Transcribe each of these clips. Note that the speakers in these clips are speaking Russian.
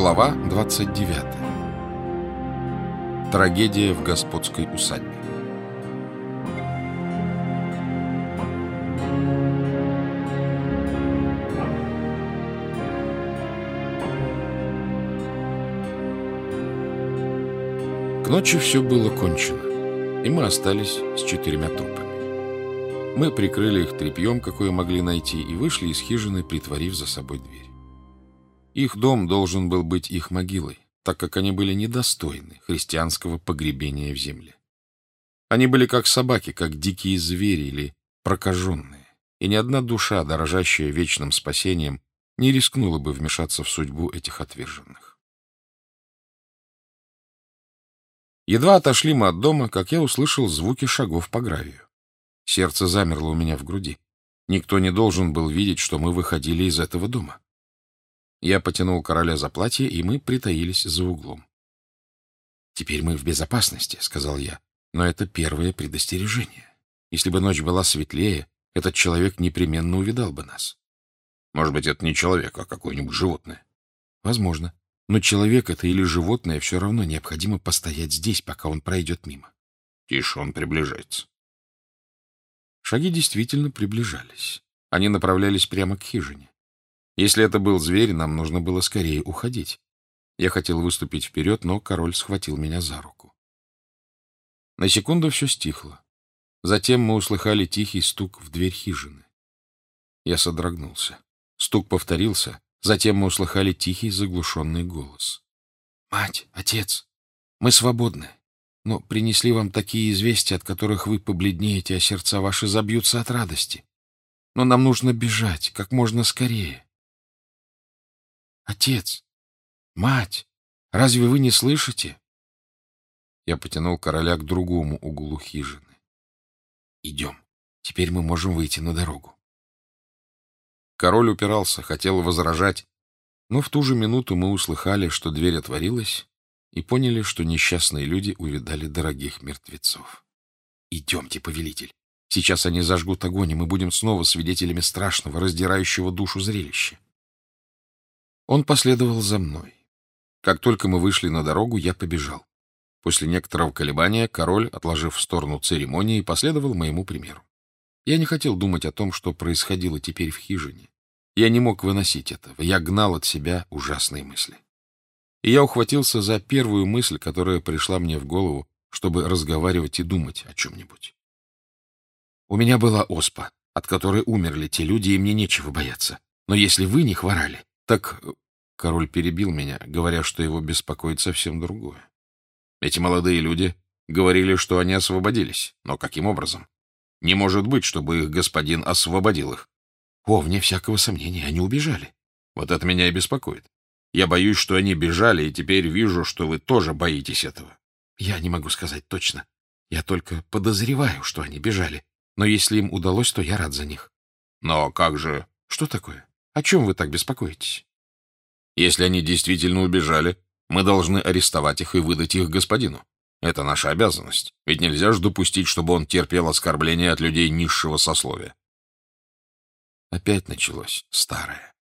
Глава 29. Трагедия в господской усадьбе. К ночи все было кончено, и мы остались с четырьмя трупами. Мы прикрыли их тряпьем, какое могли найти, и вышли из хижины, притворив за собой дверь. Их дом должен был быть их могилой, так как они были недостойны христианского погребения в земле. Они были как собаки, как дикие звери или прокаженные, и ни одна душа, дорожащая вечным спасением, не рискнула бы вмешаться в судьбу этих отверженных. Едва отошли мы от дома, как я услышал звуки шагов по гравию. Сердце замерло у меня в груди. Никто не должен был видеть, что мы выходили из этого дома. Я потянул короля за платье, и мы притаились за углом. «Теперь мы в безопасности», — сказал я, — «но это первое предостережение. Если бы ночь была светлее, этот человек непременно увидал бы нас». «Может быть, это не человек, а какое-нибудь животное?» «Возможно. Но человек это или животное все равно необходимо постоять здесь, пока он пройдет мимо». «Тише, он приближается». Шаги действительно приближались. Они направлялись прямо к хижине. Если это был зверь, нам нужно было скорее уходить. Я хотел выступить вперед, но король схватил меня за руку. На секунду все стихло. Затем мы услыхали тихий стук в дверь хижины. Я содрогнулся. Стук повторился, затем мы услыхали тихий заглушенный голос. — Мать, отец, мы свободны, но принесли вам такие известия, от которых вы побледнеете, а сердца ваши забьются от радости. Но нам нужно бежать как можно скорее. Отец! Мать! Разве вы не слышите? Я потянул короля к другому углу хижины. Идем. Теперь мы можем выйти на дорогу. Король упирался, хотел возражать, но в ту же минуту мы услыхали, что дверь отворилась, и поняли, что несчастные люди увидали дорогих мертвецов. «Идемте, повелитель. Сейчас они зажгут огонь, и мы будем снова свидетелями страшного, раздирающего душу зрелища». Он последовал за мной. Как только мы вышли на дорогу, я побежал. После некоторого колебания король, отложив в сторону церемонии, последовал моему примеру. Я не хотел думать о том, что происходило теперь в хижине. Я не мог выносить этого. Я гнал от себя ужасные мысли. И я ухватился за первую мысль, которая пришла мне в голову, чтобы разговаривать и думать о чем-нибудь. У меня была оспа, от которой умерли те люди, и мне нечего бояться. Но если вы не хворали, так король перебил меня, говоря, что его беспокоит совсем другое. Эти молодые люди говорили, что они освободились. Но каким образом? Не может быть, чтобы их господин освободил их. О, вне всякого сомнения, они убежали. Вот это меня и беспокоит. Я боюсь, что они бежали, и теперь вижу, что вы тоже боитесь этого. Я не могу сказать точно. Я только подозреваю, что они бежали. Но если им удалось, то я рад за них. Но как же... Что такое? О чем вы так беспокоитесь? Если они действительно убежали, мы должны арестовать их и выдать их господину. Это наша обязанность. Ведь нельзя же допустить, чтобы он терпел оскорбления от людей низшего сословия. Опять началось старое.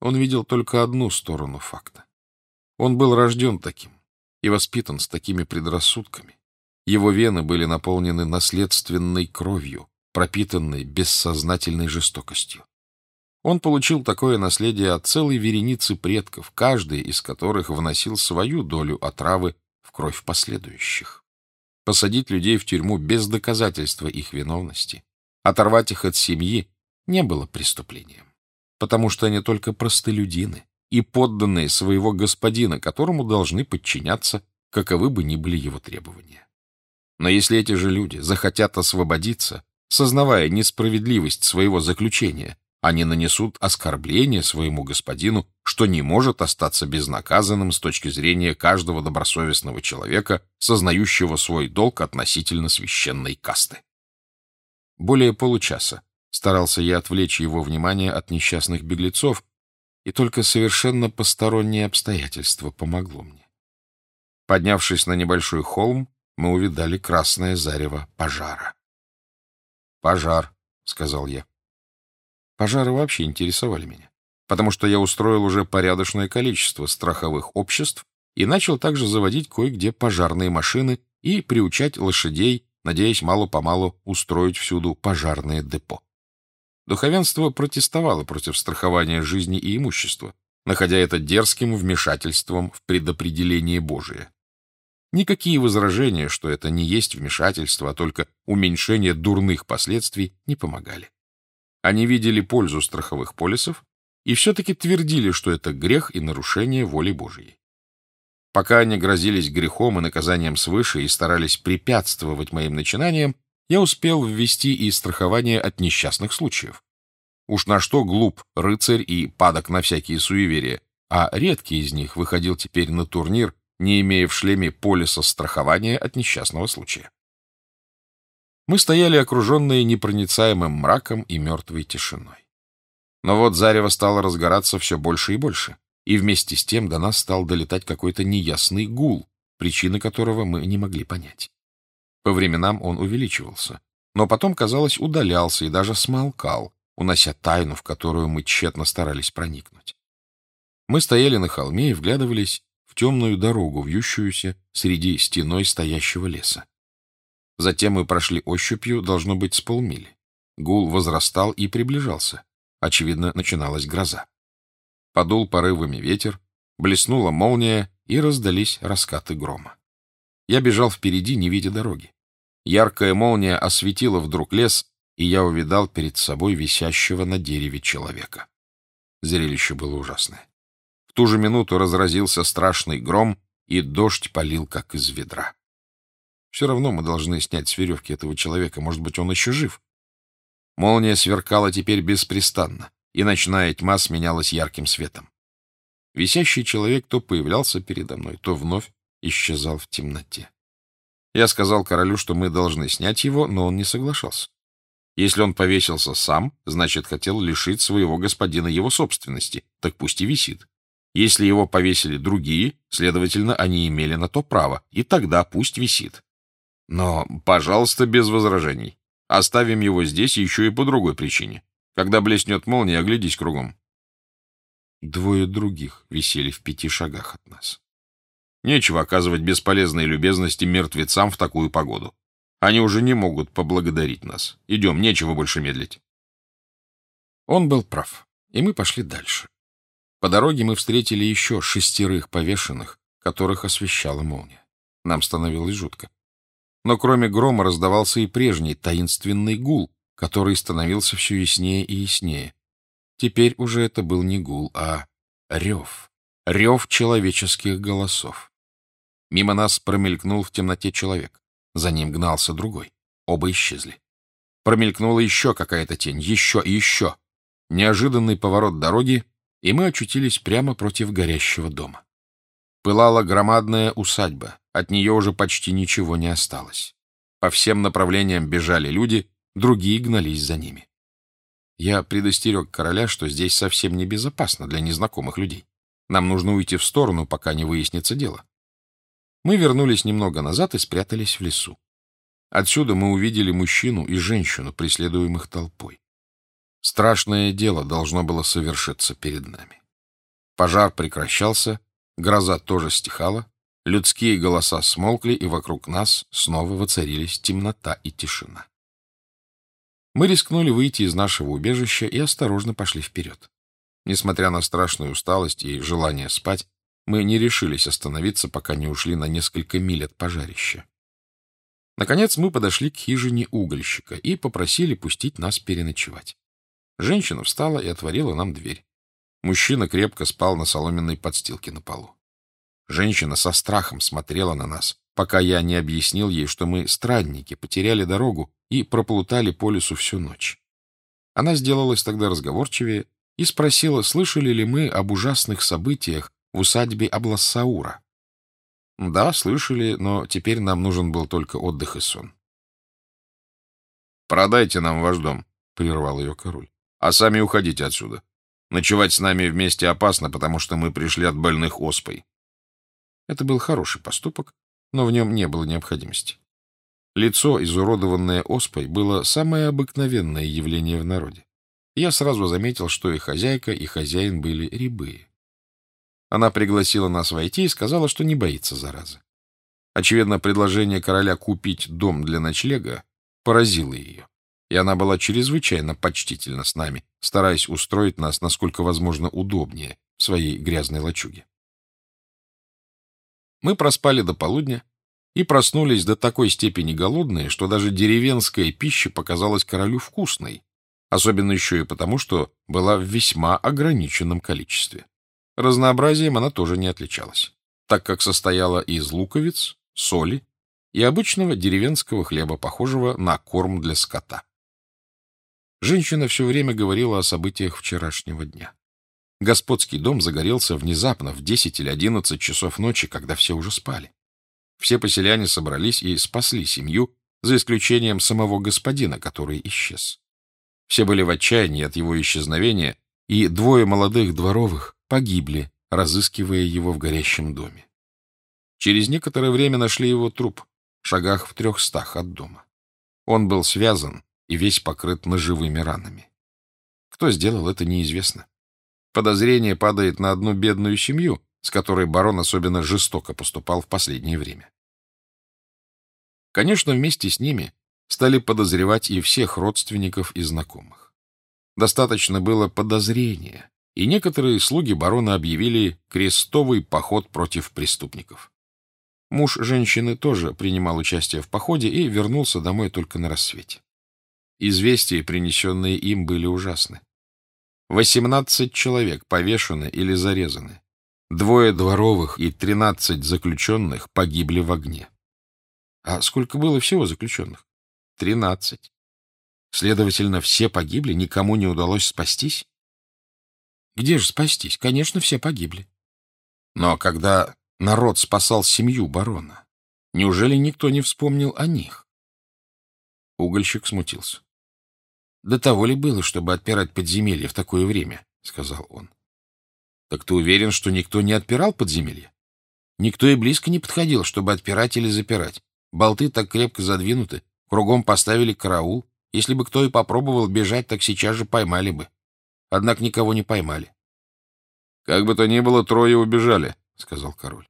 Он видел только одну сторону факта. Он был рожден таким и воспитан с такими предрассудками. Его вены были наполнены наследственной кровью, пропитанной бессознательной жестокостью. Он получил такое наследие от целой вереницы предков, каждый из которых вносил свою долю отравы в кровь последующих. Посадить людей в тюрьму без доказательства их виновности, оторвать их от семьи, не было преступлением, потому что они только простолюдины и подданные своего господина, которому должны подчиняться, каковы бы ни были его требования. Но если эти же люди захотят освободиться, сознавая несправедливость своего заключения, они нанесут оскорбление своему господину, что не может остаться безнаказанным с точки зрения каждого добросовестного человека, сознающего свой долг относительно священной касты. Более получаса старался я отвлечь его внимание от несчастных беглецов, и только совершенно постороннее обстоятельство помогло мне. Поднявшись на небольшой холм, мы увидали красное зарево пожара. «Пожар», — сказал я. Пожары вообще интересовали меня. потому что я устроил уже порядочное количество страховых обществ и начал также заводить кое-где пожарные машины и приучать лошадей, надеясь мало-помалу устроить всюду пожарное депо. Духовенство протестовало против страхования жизни и имущества, находя это дерзким вмешательством в предопределение Божие. Никакие возражения, что это не есть вмешательство, а только уменьшение дурных последствий, не помогали. Они видели пользу страховых полисов и все-таки твердили, что это грех и нарушение воли Божьей. Пока они грозились грехом и наказанием свыше и старались препятствовать моим начинаниям, я успел ввести и страхование от несчастных случаев. Уж на что глуп рыцарь и падок на всякие суеверия, а редкий из них выходил теперь на турнир, не имея в шлеме полиса страхования от несчастного случая. Мы стояли окруженные непроницаемым мраком и мертвой тишиной. Но вот зарево стало разгораться все больше и больше, и вместе с тем до нас стал долетать какой-то неясный гул, причины которого мы не могли понять. По временам он увеличивался, но потом, казалось, удалялся и даже смолкал, унося тайну, в которую мы тщетно старались проникнуть. Мы стояли на холме и вглядывались в темную дорогу, вьющуюся среди стеной стоящего леса. Затем мы прошли ощупью, должно быть, с полмили. Гул возрастал и приближался. Очевидно, начиналась гроза. Подул порывами ветер, блеснула молния, и раздались раскаты грома. Я бежал впереди, не видя дороги. Яркая молния осветила вдруг лес, и я увидал перед собой висящего на дереве человека. Зрелище было ужасное. В ту же минуту разразился страшный гром, и дождь полил, как из ведра. Все равно мы должны снять с веревки этого человека, может быть, он еще жив. Молния сверкала теперь беспрестанно, и ночная тьма сменялась ярким светом. Висящий человек то появлялся передо мной, то вновь исчезал в темноте. Я сказал королю, что мы должны снять его, но он не соглашался. Если он повесился сам, значит, хотел лишить своего господина его собственности, так пусть и висит. Если его повесили другие, следовательно, они имели на то право, и тогда пусть висит. Но, пожалуйста, без возражений. Оставим его здесь еще и по другой причине. Когда блеснет молния, оглядись кругом. Двое других висели в пяти шагах от нас. Нечего оказывать бесполезные любезности мертвецам в такую погоду. Они уже не могут поблагодарить нас. Идем, нечего больше медлить. Он был прав, и мы пошли дальше. По дороге мы встретили еще шестерых повешенных, которых освещала молния. Нам становилось жутко. Но кроме грома раздавался и прежний таинственный гул, который становился все яснее и яснее. Теперь уже это был не гул, а рев. Рев человеческих голосов. Мимо нас промелькнул в темноте человек. За ним гнался другой. Оба исчезли. Промелькнула еще какая-то тень, еще и еще. Неожиданный поворот дороги, и мы очутились прямо против горящего дома. Пылала громадная усадьба, от нее уже почти ничего не осталось. По всем направлениям бежали люди, другие гнались за ними. Я предостерег короля, что здесь совсем небезопасно для незнакомых людей. Нам нужно уйти в сторону, пока не выяснится дело. Мы вернулись немного назад и спрятались в лесу. Отсюда мы увидели мужчину и женщину, преследуемых толпой. Страшное дело должно было совершиться перед нами. Пожар прекращался, гроза тоже стихала, людские голоса смолкли, и вокруг нас снова воцарились темнота и тишина. Мы рискнули выйти из нашего убежища и осторожно пошли вперед. Несмотря на страшную усталость и желание спать, мы не решились остановиться, пока не ушли на несколько миль от пожарища. Наконец мы подошли к хижине угольщика и попросили пустить нас переночевать. Женщина встала и отворила нам дверь. Мужчина крепко спал на соломенной подстилке на полу. Женщина со страхом смотрела на нас, пока я не объяснил ей, что мы странники, потеряли дорогу и проплутали по лесу всю ночь. Она сделалась тогда разговорчивее и спросила, слышали ли мы об ужасных событиях, в усадьбе Аблассаура. Да, слышали, но теперь нам нужен был только отдых и сон. «Продайте нам ваш дом», — прервал ее король, — «а сами уходите отсюда. Ночевать с нами вместе опасно, потому что мы пришли от больных оспой». Это был хороший поступок, но в нем не было необходимости. Лицо, изуродованное оспой, было самое обыкновенное явление в народе. Я сразу заметил, что и хозяйка, и хозяин были рябые. Она пригласила нас войти и сказала, что не боится заразы. Очевидно, предложение короля купить дом для ночлега поразило ее, и она была чрезвычайно почтительна с нами, стараясь устроить нас, насколько возможно, удобнее в своей грязной лачуге. Мы проспали до полудня и проснулись до такой степени голодные, что даже деревенская пища показалась королю вкусной, особенно еще и потому, что была в весьма ограниченном количестве. Разнообразием она тоже не отличалась, так как состояла из луковиц, соли и обычного деревенского хлеба, похожего на корм для скота. Женщина все время говорила о событиях вчерашнего дня. Господский дом загорелся внезапно в 10 или 11 часов ночи, когда все уже спали. Все поселяне собрались и спасли семью, за исключением самого господина, который исчез. Все были в отчаянии от его исчезновения, и двое молодых дворовых погибли, разыскивая его в горящем доме. Через некоторое время нашли его труп, в шагах в трехстах от дома. Он был связан и весь покрыт ножевыми ранами. Кто сделал это, неизвестно. Подозрение падает на одну бедную семью, с которой барон особенно жестоко поступал в последнее время. Конечно, вместе с ними стали подозревать и всех родственников и знакомых. Достаточно было подозрения, и некоторые слуги барона объявили крестовый поход против преступников. Муж женщины тоже принимал участие в походе и вернулся домой только на рассвете. Известия, принесенные им, были ужасны. Восемнадцать человек повешены или зарезаны. Двое дворовых и тринадцать заключенных погибли в огне. А сколько было всего заключенных? Тринадцать. Следовательно, все погибли, никому не удалось спастись? Где же спастись? Конечно, все погибли. Но когда Народ спасал семью барона. Неужели никто не вспомнил о них? Угольщик смутился. — До того ли было, чтобы отпирать подземелье в такое время? — сказал он. — Так ты уверен, что никто не отпирал подземелье? Никто и близко не подходил, чтобы отпирать или запирать. Болты так крепко задвинуты, кругом поставили караул. Если бы кто и попробовал бежать, так сейчас же поймали бы. Однако никого не поймали. — Как бы то ни было, трое убежали, — сказал король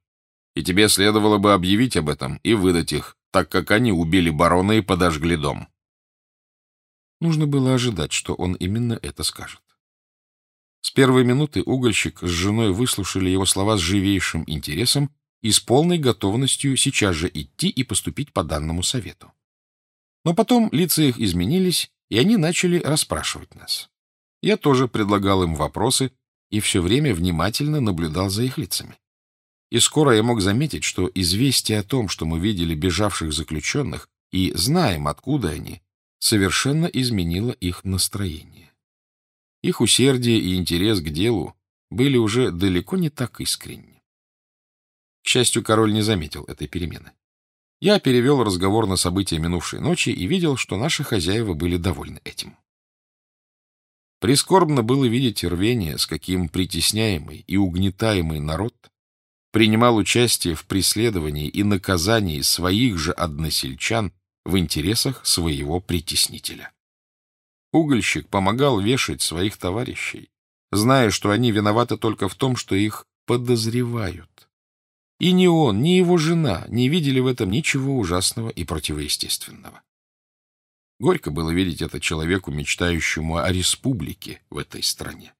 и тебе следовало бы объявить об этом и выдать их, так как они убили барона и подожгли дом. Нужно было ожидать, что он именно это скажет. С первой минуты угольщик с женой выслушали его слова с живейшим интересом и с полной готовностью сейчас же идти и поступить по данному совету. Но потом лица их изменились, и они начали расспрашивать нас. Я тоже предлагал им вопросы и все время внимательно наблюдал за их лицами. И скоро я мог заметить, что известие о том, что мы видели бежавших заключенных и знаем, откуда они, совершенно изменило их настроение. Их усердие и интерес к делу были уже далеко не так искренни. К счастью, король не заметил этой перемены. Я перевел разговор на события минувшей ночи и видел, что наши хозяева были довольны этим. Прискорбно было видеть рвение, с каким притесняемый и угнетаемый народ принимал участие в преследовании и наказании своих же односельчан в интересах своего притеснителя. Угольщик помогал вешать своих товарищей, зная, что они виноваты только в том, что их подозревают. И ни он, ни его жена не видели в этом ничего ужасного и противоестественного. Горько было видеть это человеку, мечтающему о республике в этой стране.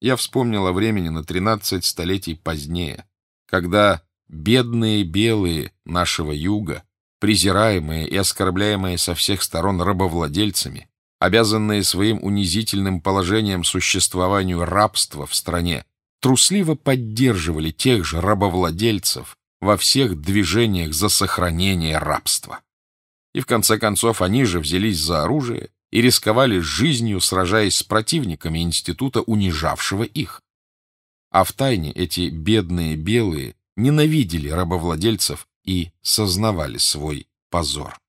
Я вспомнил о времени на тринадцать столетий позднее, когда бедные белые нашего юга, презираемые и оскорбляемые со всех сторон рабовладельцами, обязанные своим унизительным положением существованию рабства в стране, трусливо поддерживали тех же рабовладельцев во всех движениях за сохранение рабства. И в конце концов они же взялись за оружие и рисковали жизнью, сражаясь с противниками института, унижавшего их. А в тайне эти бедные белые ненавидели рабовладельцев и сознавали свой позор.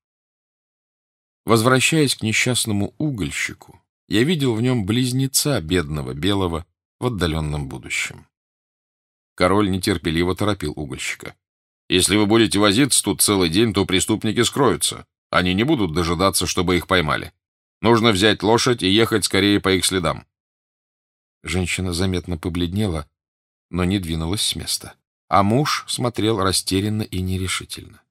Возвращаясь к несчастному угольщику, я видел в нем близнеца бедного белого в отдаленном будущем. Король нетерпеливо торопил угольщика. «Если вы будете возиться тут целый день, то преступники скроются. Они не будут дожидаться, чтобы их поймали. Нужно взять лошадь и ехать скорее по их следам. Женщина заметно побледнела, но не двинулась с места. А муж смотрел растерянно и нерешительно.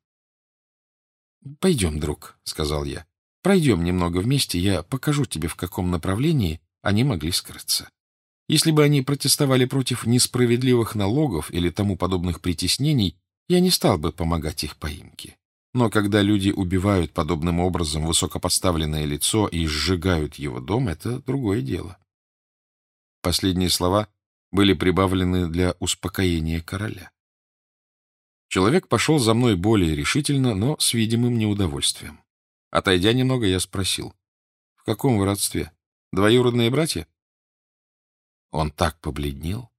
— Пойдем, друг, — сказал я. — Пройдем немного вместе, я покажу тебе, в каком направлении они могли скрыться. Если бы они протестовали против несправедливых налогов или тому подобных притеснений, я не стал бы помогать их поимке. Но когда люди убивают подобным образом высокопоставленное лицо и сжигают его дом, это другое дело. Последние слова были прибавлены для успокоения короля. Человек пошел за мной более решительно, но с видимым неудовольствием. Отойдя немного, я спросил, «В каком вы родстве? Двоюродные братья?» Он так побледнел,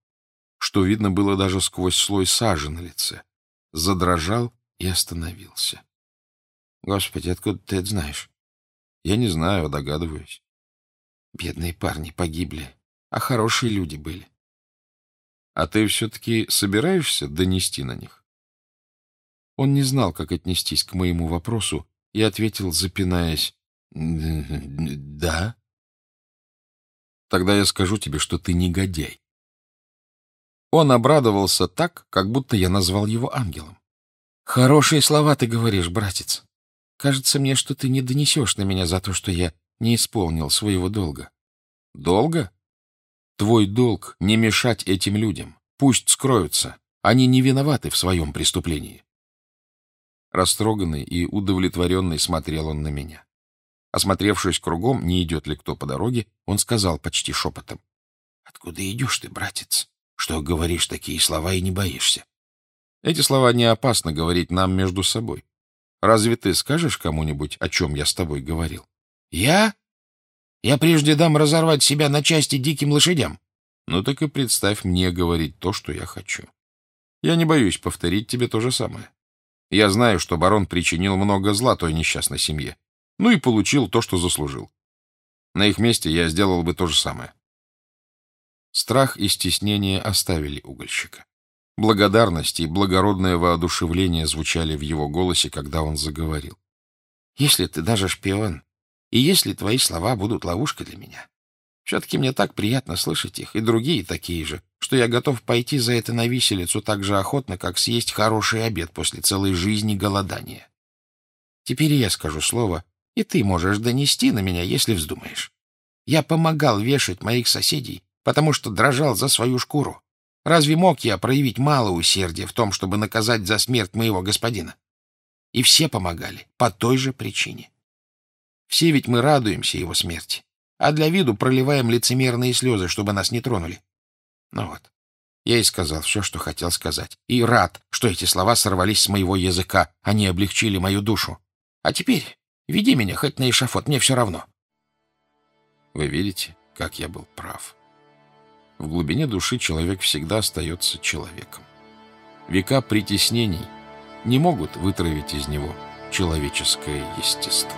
что видно было даже сквозь слой сажи на лице, задрожал и остановился. «Господи, откуда ты это знаешь?» «Я не знаю, догадываюсь». «Бедные парни погибли, а хорошие люди были». «А ты все-таки собираешься донести на них?» Он не знал, как отнестись к моему вопросу, и ответил, запинаясь, «Да». «Тогда я скажу тебе, что ты негодяй». Он обрадовался так, как будто я назвал его ангелом. «Хорошие слова ты говоришь, братец. Кажется мне, что ты не донесешь на меня за то, что я не исполнил своего долга». «Долга? Твой долг — не мешать этим людям. Пусть скроются. Они не виноваты в своем преступлении». Растроганный и удовлетворенный смотрел он на меня. Осмотревшись кругом, не идет ли кто по дороге, он сказал почти шепотом. — Откуда идешь ты, братец? Что говоришь такие слова и не боишься? Эти слова не опасно говорить нам между собой. Разве ты скажешь кому-нибудь, о чем я с тобой говорил? — Я? Я прежде дам разорвать себя на части диким лошадям. Ну так и представь мне говорить то, что я хочу. Я не боюсь повторить тебе то же самое. Я знаю, что барон причинил много зла той несчастной семье. Ну и получил то, что заслужил. На их месте я сделал бы то же самое. Страх и стеснение оставили угольщика. Благодарность и благородное воодушевление звучали в его голосе, когда он заговорил. «Если ты даже шпион, и если твои слова будут ловушкой для меня, все-таки мне так приятно слышать их, и другие такие же, что я готов пойти за это на виселицу так же охотно, как съесть хороший обед после целой жизни голодания. Теперь я скажу слово, и ты можешь донести на меня, если вздумаешь. Я помогал вешать моих соседей, потому что дрожал за свою шкуру. Разве мог я проявить мало усердия в том, чтобы наказать за смерть моего господина? И все помогали по той же причине. Все ведь мы радуемся его смерти а для виду проливаем лицемерные слезы, чтобы нас не тронули. Ну вот, я и сказал все, что хотел сказать, и рад, что эти слова сорвались с моего языка, они облегчили мою душу. А теперь веди меня хоть на эшафот, мне все равно. Вы видите, как я был прав. В глубине души человек всегда остается человеком. Века притеснений не могут вытравить из него человеческое естество.